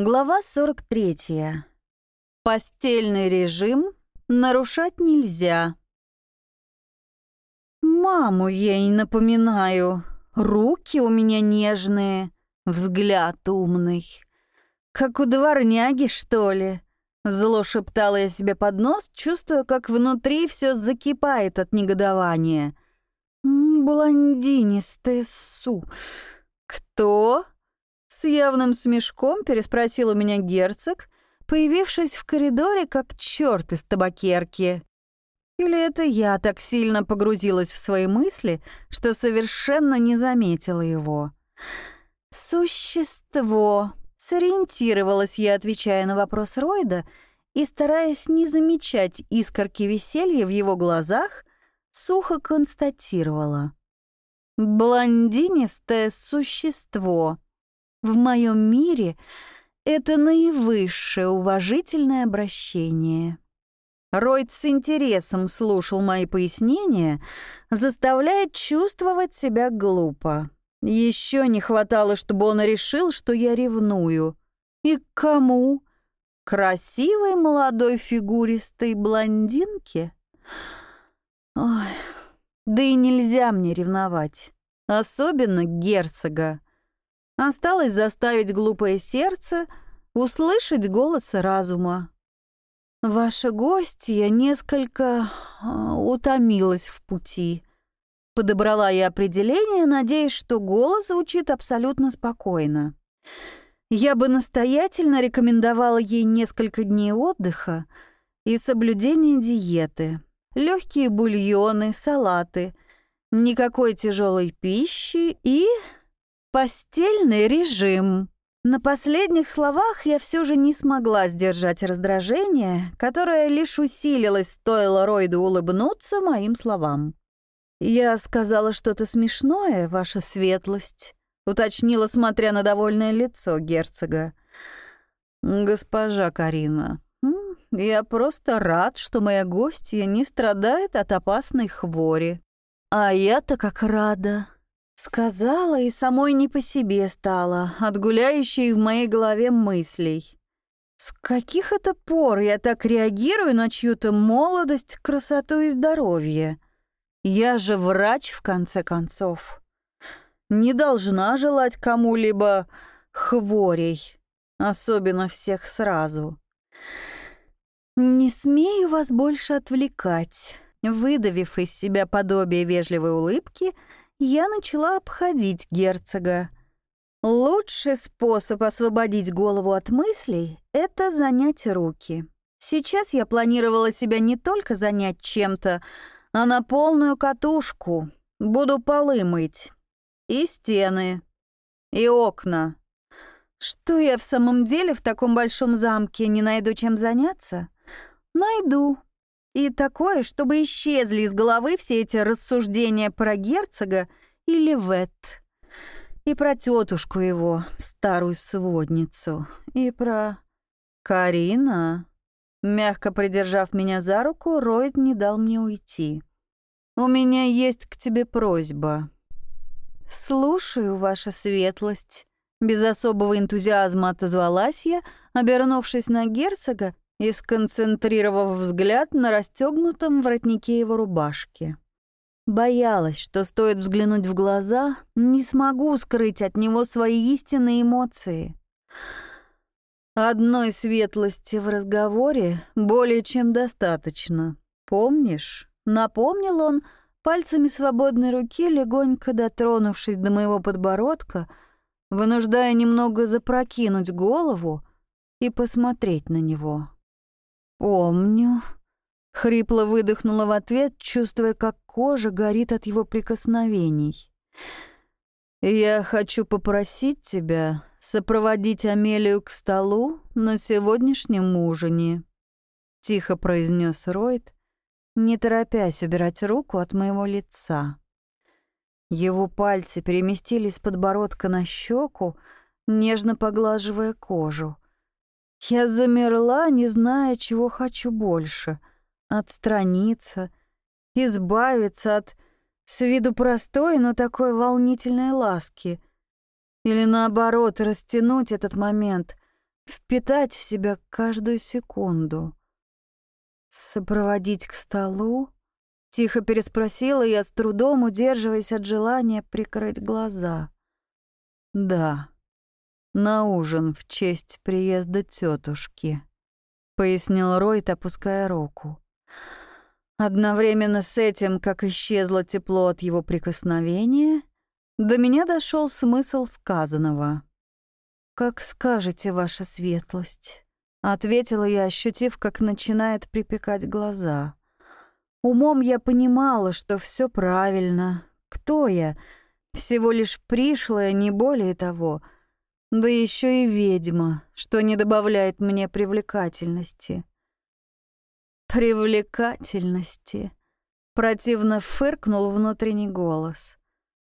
Глава 43. Постельный режим нарушать нельзя. Маму ей напоминаю. Руки у меня нежные, взгляд умный. Как у дворняги, что ли? Зло шептала я себе под нос, чувствуя, как внутри все закипает от негодования. «Блондинистый су». «Кто?» С явным смешком переспросил у меня герцог, появившись в коридоре как черт из табакерки. Или это я так сильно погрузилась в свои мысли, что совершенно не заметила его? «Существо», — сориентировалась я, отвечая на вопрос Ройда, и, стараясь не замечать искорки веселья в его глазах, сухо констатировала. «Блондинистое существо», в моем мире это наивысшее уважительное обращение. Ройд с интересом слушал мои пояснения, заставляя чувствовать себя глупо. Еще не хватало, чтобы он решил, что я ревную. И к кому? Красивой молодой фигуристой блондинке? Ой, да и нельзя мне ревновать. Особенно герцога. Осталось заставить глупое сердце услышать голос разума. «Ваша гостья несколько а, утомилась в пути». Подобрала я определение, надеясь, что голос звучит абсолютно спокойно. Я бы настоятельно рекомендовала ей несколько дней отдыха и соблюдения диеты. Легкие бульоны, салаты, никакой тяжелой пищи и Постельный режим. На последних словах я все же не смогла сдержать раздражение, которое лишь усилилось, стоило Ройду улыбнуться моим словам. «Я сказала что-то смешное, ваша светлость», — уточнила, смотря на довольное лицо герцога. «Госпожа Карина, я просто рад, что моя гостья не страдает от опасной хвори». «А я-то как рада», Сказала и самой не по себе стало, от гуляющей в моей голове мыслей. С каких это пор я так реагирую на чью-то молодость, красоту и здоровье? Я же врач, в конце концов. Не должна желать кому-либо хворей, особенно всех сразу. Не смею вас больше отвлекать. Выдавив из себя подобие вежливой улыбки, я начала обходить герцога. Лучший способ освободить голову от мыслей — это занять руки. Сейчас я планировала себя не только занять чем-то, а на полную катушку. Буду полы мыть. И стены. И окна. Что я в самом деле в таком большом замке не найду чем заняться? Найду. И такое, чтобы исчезли из головы все эти рассуждения про герцога или Вет. И про тетушку его, старую сводницу. И про... Карина. Мягко придержав меня за руку, Ройд не дал мне уйти. «У меня есть к тебе просьба». «Слушаю, ваша светлость». Без особого энтузиазма отозвалась я, обернувшись на герцога и сконцентрировав взгляд на расстегнутом воротнике его рубашки. Боялась, что стоит взглянуть в глаза, не смогу скрыть от него свои истинные эмоции. Одной светлости в разговоре более чем достаточно. Помнишь? Напомнил он, пальцами свободной руки, легонько дотронувшись до моего подбородка, вынуждая немного запрокинуть голову и посмотреть на него. «Помню». Хрипло выдохнула в ответ, чувствуя, как кожа горит от его прикосновений. «Я хочу попросить тебя сопроводить Амелию к столу на сегодняшнем ужине», — тихо произнес Ройд, не торопясь убирать руку от моего лица. Его пальцы переместились с подбородка на щеку, нежно поглаживая кожу — я замерла, не зная, чего хочу больше. Отстраниться, избавиться от с виду простой, но такой волнительной ласки. Или наоборот, растянуть этот момент, впитать в себя каждую секунду. «Сопроводить к столу?» — тихо переспросила я, с трудом удерживаясь от желания прикрыть глаза. «Да, на ужин в честь приезда тетушки», — пояснил Ройт, опуская руку. Одновременно с этим, как исчезло тепло от его прикосновения, до меня дошел смысл сказанного. «Как скажете, ваша светлость», — ответила я, ощутив, как начинает припекать глаза. Умом я понимала, что все правильно. Кто я? Всего лишь пришлая, не более того. Да еще и ведьма, что не добавляет мне привлекательности. Привлекательности. Противно фыркнул внутренний голос.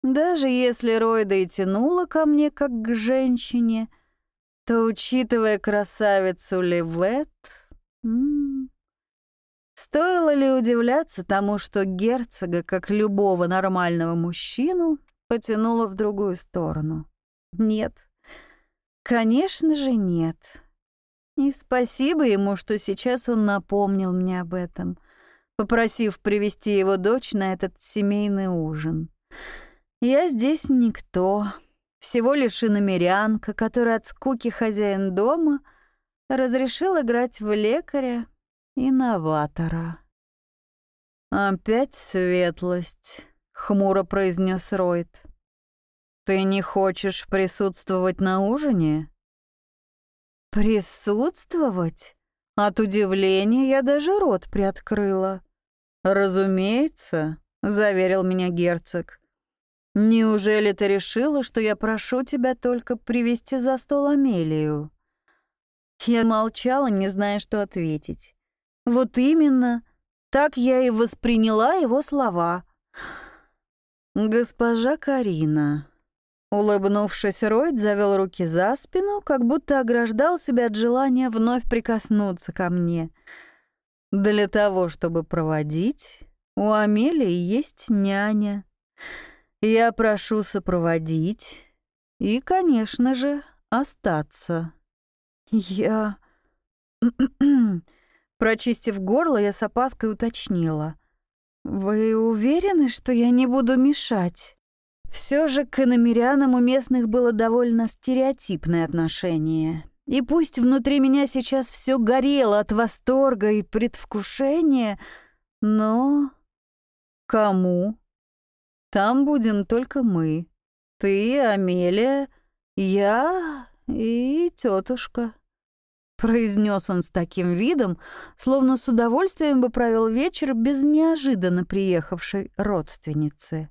Даже если Ройда и тянула ко мне, как к женщине, то, учитывая красавицу Ливет... Стоило ли удивляться тому, что герцога, как любого нормального мужчину, потянуло в другую сторону? Нет. Конечно же, нет. И спасибо ему, что сейчас он напомнил мне об этом, попросив привести его дочь на этот семейный ужин. Я здесь никто, всего лишь иномерянка, которая от скуки хозяин дома разрешил играть в лекаря Инноватора. «Опять светлость», — хмуро произнес Ройд. «Ты не хочешь присутствовать на ужине?» «Присутствовать?» От удивления я даже рот приоткрыла. «Разумеется», — заверил меня герцог. «Неужели ты решила, что я прошу тебя только привести за стол Амелию?» Я молчала, не зная, что ответить. Вот именно. Так я и восприняла его слова. «Госпожа Карина». Улыбнувшись, Ройд завел руки за спину, как будто ограждал себя от желания вновь прикоснуться ко мне. Для того, чтобы проводить, у Амелии есть няня. Я прошу сопроводить и, конечно же, остаться. Я... Прочистив горло, я с опаской уточнила. «Вы уверены, что я не буду мешать?» Все же к иномерянам у местных было довольно стереотипное отношение. И пусть внутри меня сейчас все горело от восторга и предвкушения, но... Кому? Там будем только мы. Ты, Амелия, я и тетушка произнес он с таким видом, словно с удовольствием бы провел вечер без неожиданно приехавшей родственницы.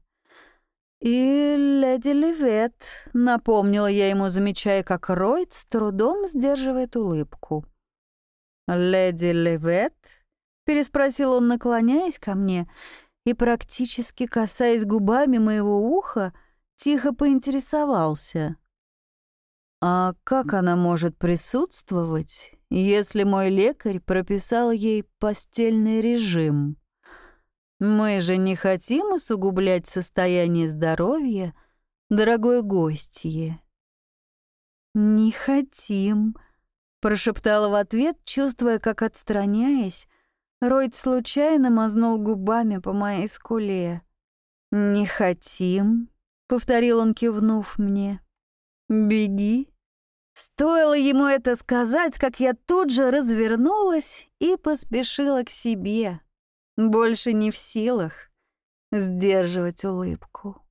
«И леди Ливет», — напомнила я ему, замечая, как Ройд с трудом сдерживает улыбку. «Леди Ливет?» — переспросил он, наклоняясь ко мне и, практически касаясь губами моего уха, тихо поинтересовался. А как она может присутствовать, если мой лекарь прописал ей постельный режим? Мы же не хотим усугублять состояние здоровья, дорогой гостье. «Не хотим», — прошептала в ответ, чувствуя, как, отстраняясь, Ройд случайно мазнул губами по моей скуле. «Не хотим», — повторил он, кивнув мне. «Беги». Стоило ему это сказать, как я тут же развернулась и поспешила к себе, больше не в силах сдерживать улыбку.